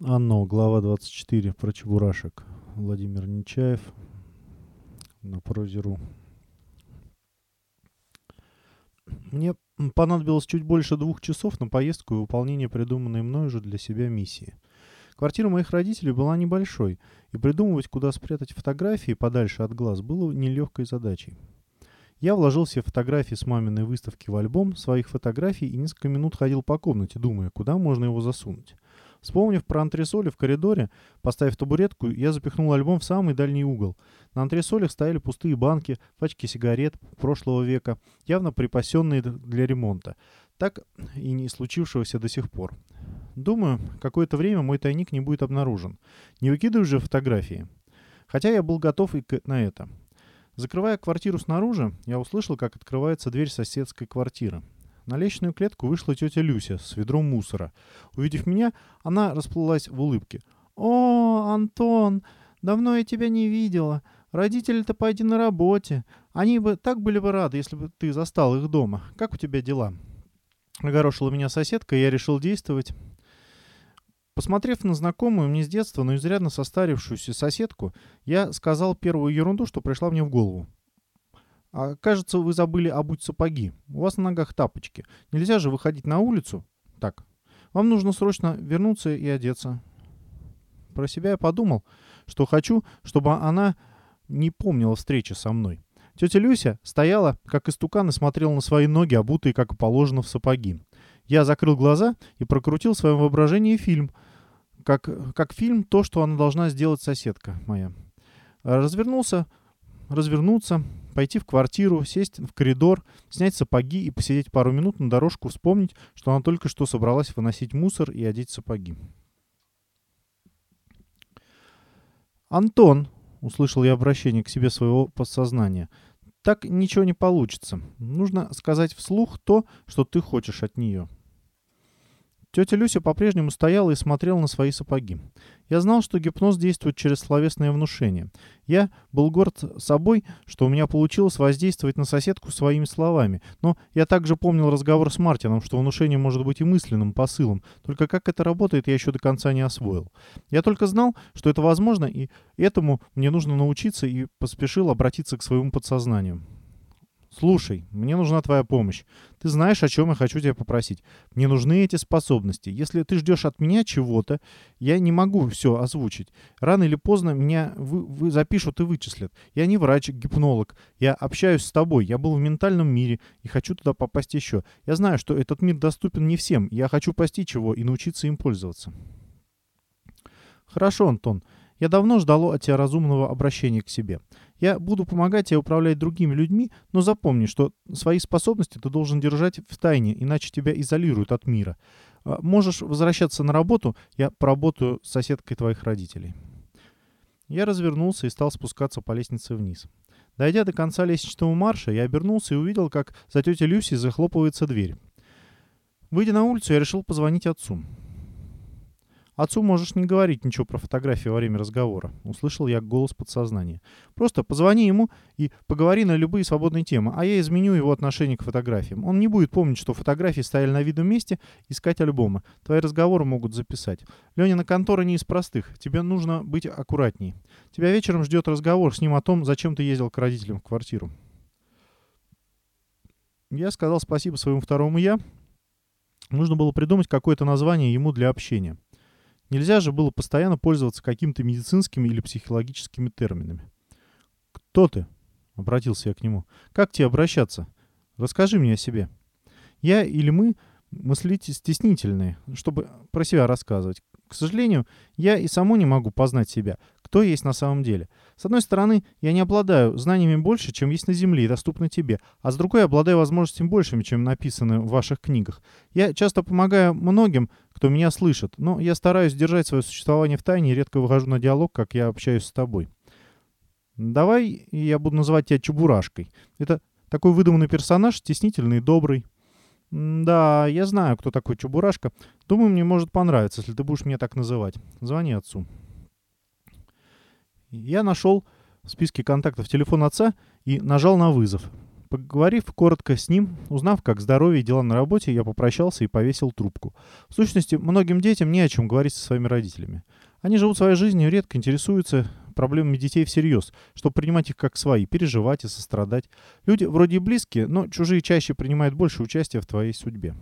Анно, глава 24, про чебурашек. Владимир Нечаев на прозе.ру. Мне понадобилось чуть больше двух часов на поездку и выполнение придуманной мною же для себя миссии. Квартира моих родителей была небольшой, и придумывать, куда спрятать фотографии подальше от глаз, было нелегкой задачей. Я вложил все фотографии с маминой выставки в альбом своих фотографий и несколько минут ходил по комнате, думая, куда можно его засунуть. Вспомнив про антресоли в коридоре, поставив табуретку, я запихнул альбом в самый дальний угол. На антресолях стояли пустые банки, пачки сигарет прошлого века, явно припасенные для ремонта. Так и не случившегося до сих пор. Думаю, какое-то время мой тайник не будет обнаружен. Не выкидываю же фотографии. Хотя я был готов и на это. Закрывая квартиру снаружи, я услышал, как открывается дверь соседской квартиры. На лестничную клетку вышла тетя Люся с ведром мусора. Увидев меня, она расплылась в улыбке. «О, Антон, давно я тебя не видела. Родители-то пойди на работе. Они бы так были бы рады, если бы ты застал их дома. Как у тебя дела?» Огорошила меня соседка, и я решил действовать. Посмотрев на знакомую мне с детства, но изрядно состарившуюся соседку, я сказал первую ерунду, что пришла мне в голову. А, кажется, вы забыли обуть сапоги. У вас на ногах тапочки. Нельзя же выходить на улицу. Так, вам нужно срочно вернуться и одеться. Про себя я подумал, что хочу, чтобы она не помнила встречи со мной. Тетя Люся стояла, как истукан, и смотрела на свои ноги, обутые, как положено, в сапоги. Я закрыл глаза и прокрутил в своем воображении фильм. Как, как фильм то, что она должна сделать соседка моя. Развернулся, развернуться, пойти в квартиру, сесть в коридор, снять сапоги и посидеть пару минут на дорожку, вспомнить, что она только что собралась выносить мусор и одеть сапоги. «Антон!» — услышал я обращение к себе своего подсознания. «Так ничего не получится. Нужно сказать вслух то, что ты хочешь от нее». Тетя Люся по-прежнему стояла и смотрела на свои сапоги. Я знал, что гипноз действует через словесное внушение. Я был горд собой, что у меня получилось воздействовать на соседку своими словами. Но я также помнил разговор с Мартином, что внушение может быть и мысленным посылом. Только как это работает, я еще до конца не освоил. Я только знал, что это возможно, и этому мне нужно научиться, и поспешил обратиться к своему подсознанию. Слушай, мне нужна твоя помощь. Ты знаешь, о чем я хочу тебя попросить. Мне нужны эти способности. Если ты ждешь от меня чего-то, я не могу все озвучить. Рано или поздно меня вы, вы запишут и вычислят. Я не врач, гипнолог. Я общаюсь с тобой. Я был в ментальном мире и хочу туда попасть еще. Я знаю, что этот мир доступен не всем. Я хочу постичь его и научиться им пользоваться. Хорошо, Антон. Я давно ждал от тебя разумного обращения к себе. Я буду помогать тебе управлять другими людьми, но запомни, что свои способности ты должен держать в тайне, иначе тебя изолируют от мира. А, можешь возвращаться на работу, я поработаю с соседкой твоих родителей. Я развернулся и стал спускаться по лестнице вниз. Дойдя до конца лестничного марша, я обернулся и увидел, как за тетей Люси захлопывается дверь. Выйдя на улицу, я решил позвонить отцу. Отцу можешь не говорить ничего про фотографии во время разговора. Услышал я голос подсознания. Просто позвони ему и поговори на любые свободные темы, а я изменю его отношение к фотографиям. Он не будет помнить, что фотографии стояли на видном месте, искать альбомы. Твои разговоры могут записать. Ленина контора не из простых. Тебе нужно быть аккуратней. Тебя вечером ждет разговор с ним о том, зачем ты ездил к родителям в квартиру. Я сказал спасибо своему второму «я». Нужно было придумать какое-то название ему для общения. Нельзя же было постоянно пользоваться какими-то медицинскими или психологическими терминами. «Кто ты?» — обратился я к нему. «Как тебе обращаться? Расскажи мне о себе. Я или мы мыслите стеснительные, чтобы про себя рассказывать. К сожалению, я и саму не могу познать себя, кто есть на самом деле. С одной стороны, я не обладаю знаниями больше, чем есть на Земле и доступно тебе, а с другой обладаю возможностями большими, чем написаны в ваших книгах. Я часто помогаю многим, кто меня слышит, но я стараюсь держать свое существование в тайне и редко выхожу на диалог, как я общаюсь с тобой. Давай я буду называть тебя Чебурашкой. Это такой выдуманный персонаж, стеснительный и добрый. Да, я знаю, кто такой Чебурашка. Думаю, мне может понравиться, если ты будешь меня так называть. Звони отцу. Я нашел в списке контактов телефон отца и нажал на вызов. Поговорив коротко с ним, узнав, как здоровье и дела на работе, я попрощался и повесил трубку. В сущности, многим детям не о чем говорить со своими родителями. Они живут своей жизнью, редко интересуются проблемами детей всерьез, чтобы принимать их как свои, переживать и сострадать. Люди вроде и близкие, но чужие чаще принимают больше участия в твоей судьбе.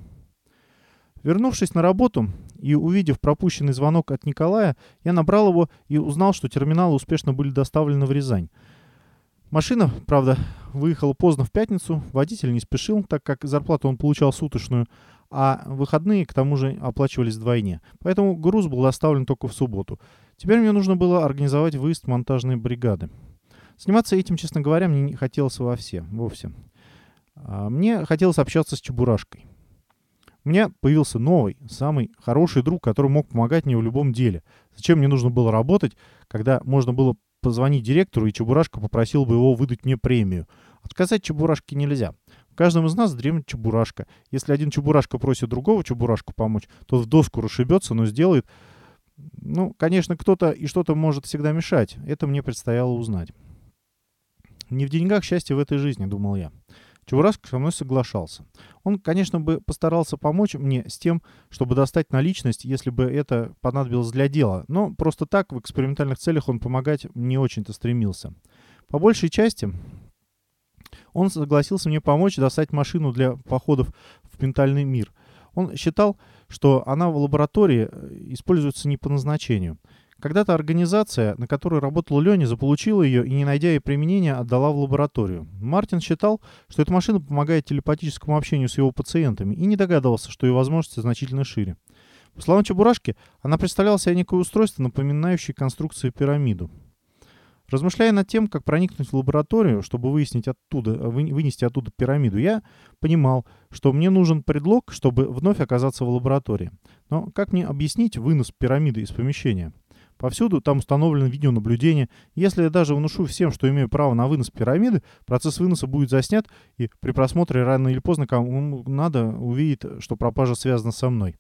Вернувшись на работу и увидев пропущенный звонок от Николая, я набрал его и узнал, что терминалы успешно были доставлены в Рязань. Машина, правда, выехала поздно в пятницу, водитель не спешил, так как зарплату он получал суточную, а выходные, к тому же, оплачивались вдвойне. Поэтому груз был доставлен только в субботу. Теперь мне нужно было организовать выезд монтажной бригады. Сниматься этим, честно говоря, мне не хотелось во все, вовсе. А мне хотелось общаться с Чебурашкой. У меня появился новый, самый хороший друг, который мог помогать мне в любом деле. Зачем мне нужно было работать, когда можно было позвонить директору, и Чебурашка попросил бы его выдать мне премию. Отказать Чебурашке нельзя. В каждом из нас дремлет Чебурашка. Если один Чебурашка просит другого Чебурашку помочь, то в доску расшибется, но сделает... Ну, конечно, кто-то и что-то может всегда мешать. Это мне предстояло узнать. Не в деньгах счастье в этой жизни, думал я. Чебурашка со мной соглашался. Он, конечно, бы постарался помочь мне с тем, чтобы достать наличность, если бы это понадобилось для дела, но просто так в экспериментальных целях он помогать не очень-то стремился. По большей части он согласился мне помочь достать машину для походов в ментальный мир. Он считал, что она в лаборатории э, используется не по назначению – когда-то организация, на которой работал Леня, заполучила ее и, не найдя ей применения, отдала в лабораторию. Мартин считал, что эта машина помогает телепатическому общению с его пациентами и не догадывался, что ее возможности значительно шире. По словам Чебурашки, она представляла себе некое устройство, напоминающее конструкцию пирамиду. Размышляя над тем, как проникнуть в лабораторию, чтобы выяснить оттуда, вы, вынести оттуда пирамиду, я понимал, что мне нужен предлог, чтобы вновь оказаться в лаборатории. Но как мне объяснить вынос пирамиды из помещения? Повсюду там установлено видеонаблюдение. Если я даже внушу всем, что имею право на вынос пирамиды, процесс выноса будет заснят, и при просмотре рано или поздно кому надо увидит, что пропажа связана со мной.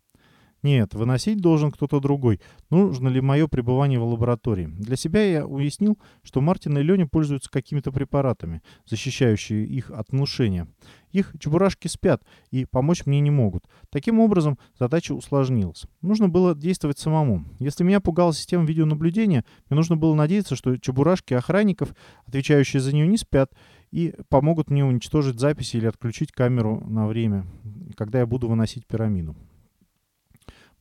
Нет, выносить должен кто-то другой. Нужно ли мое пребывание в лаборатории? Для себя я уяснил, что Мартин и Леня пользуются какими-то препаратами, защищающими их от внушения. Их чебурашки спят и помочь мне не могут. Таким образом, задача усложнилась. Нужно было действовать самому. Если меня пугала система видеонаблюдения, мне нужно было надеяться, что чебурашки охранников, отвечающие за нее, не спят и помогут мне уничтожить записи или отключить камеру на время, когда я буду выносить пирамиду.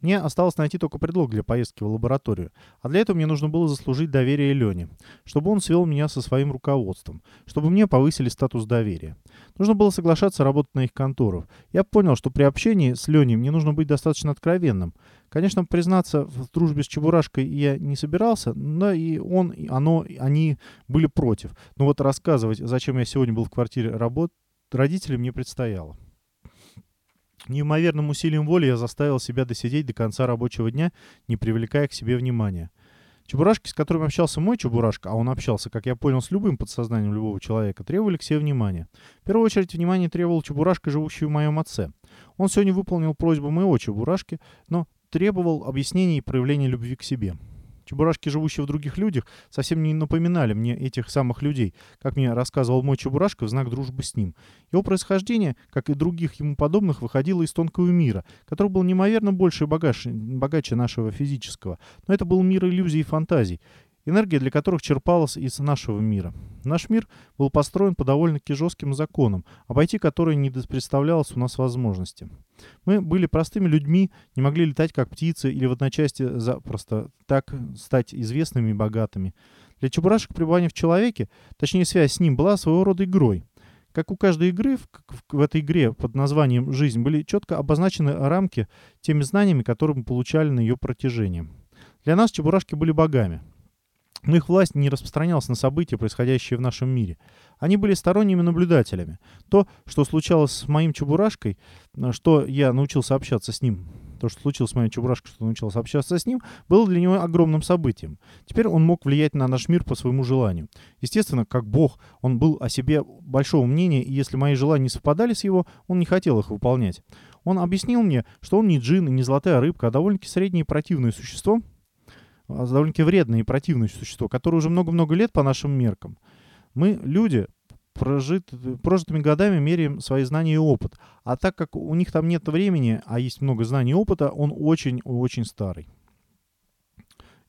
Мне осталось найти только предлог для поездки в лабораторию, а для этого мне нужно было заслужить доверие Лене, чтобы он свел меня со своим руководством, чтобы мне повысили статус доверия. Нужно было соглашаться работать на их контору. Я понял, что при общении с Леней мне нужно быть достаточно откровенным. Конечно, признаться в дружбе с Чебурашкой я не собирался, но и он, и оно, они были против. Но вот рассказывать, зачем я сегодня был в квартире работ, родителям мне предстояло. Неимоверным усилием воли я заставил себя досидеть до конца рабочего дня, не привлекая к себе внимания. Чебурашки, с которыми общался мой Чебурашка, а он общался, как я понял, с любым подсознанием любого человека, требовали к себе внимания. В первую очередь внимание требовал Чебурашка, живущий в моем отце. Он сегодня выполнил просьбу моего Чебурашки, но требовал объяснений и проявления любви к себе. Чебурашки, живущие в других людях, совсем не напоминали мне этих самых людей, как мне рассказывал мой Чебурашка в знак дружбы с ним. Его происхождение, как и других ему подобных, выходило из тонкого мира, который был неимоверно больше и богаче, богаче нашего физического. Но это был мир иллюзий и фантазий энергия для которых черпалась из нашего мира. Наш мир был построен по довольно-таки жестким законам, обойти которые не представлялось у нас возможности. Мы были простыми людьми, не могли летать как птицы или в одночасье запросто так стать известными и богатыми. Для чебурашек пребывание в человеке, точнее связь с ним, была своего рода игрой. Как у каждой игры, в, в, в этой игре под названием «Жизнь» были четко обозначены рамки теми знаниями, которые мы получали на ее протяжении. Для нас чебурашки были богами – но их власть не распространялась на события, происходящие в нашем мире. Они были сторонними наблюдателями. То, что случалось с моим Чебурашкой, что я научился общаться с ним, то, что случилось с моим Чебурашкой, что научился общаться с ним, было для него огромным событием. Теперь он мог влиять на наш мир по своему желанию. Естественно, как бог, он был о себе большого мнения, и если мои желания не совпадали с его, он не хотел их выполнять. Он объяснил мне, что он не джин и не золотая рыбка, а довольно-таки среднее противное существо — довольно-таки вредное и противное существо, которое уже много-много лет по нашим меркам. Мы, люди, прожит, прожитыми годами меряем свои знания и опыт. А так как у них там нет времени, а есть много знаний и опыта, он очень-очень старый.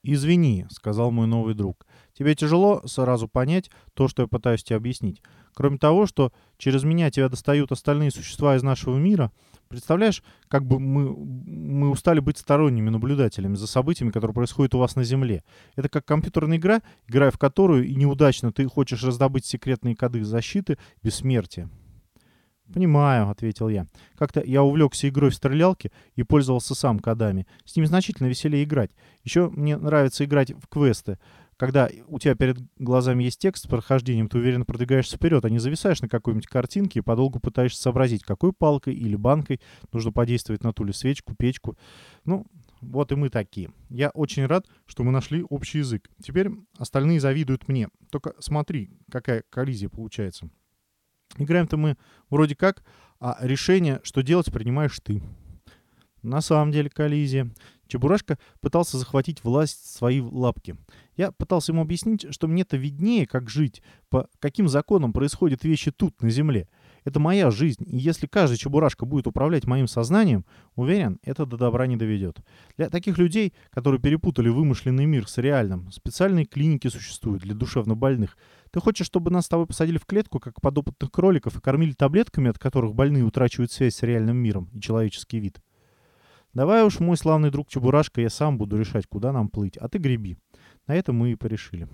«Извини», — сказал мой новый друг. «Тебе тяжело сразу понять то, что я пытаюсь тебе объяснить. Кроме того, что через меня тебя достают остальные существа из нашего мира, представляешь, как бы мы, мы устали быть сторонними наблюдателями за событиями, которые происходят у вас на Земле. Это как компьютерная игра, играя в которую и неудачно ты хочешь раздобыть секретные коды защиты бессмертия». «Понимаю», — ответил я. «Как-то я увлекся игрой в стрелялки и пользовался сам кодами. С ними значительно веселее играть. Еще мне нравится играть в квесты. Когда у тебя перед глазами есть текст с прохождением, ты уверенно продвигаешься вперед, а не зависаешь на какой-нибудь картинке и подолгу пытаешься сообразить, какой палкой или банкой нужно подействовать на ту ли свечку, печку. Ну, вот и мы такие. Я очень рад, что мы нашли общий язык. Теперь остальные завидуют мне. Только смотри, какая коллизия получается. Играем-то мы вроде как, а решение, что делать, принимаешь ты. На самом деле коллизия. Чебурашка пытался захватить власть в свои лапки. Я пытался ему объяснить, что мне-то виднее, как жить, по каким законам происходят вещи тут, на Земле. Это моя жизнь, и если каждый чебурашка будет управлять моим сознанием, уверен, это до добра не доведет. Для таких людей, которые перепутали вымышленный мир с реальным, специальные клиники существуют для душевнобольных. Ты хочешь, чтобы нас с тобой посадили в клетку, как подопытных кроликов, и кормили таблетками, от которых больные утрачивают связь с реальным миром и человеческий вид? Давай уж, мой славный друг Чебурашка, я сам буду решать, куда нам плыть, а ты греби. На этом мы и порешили.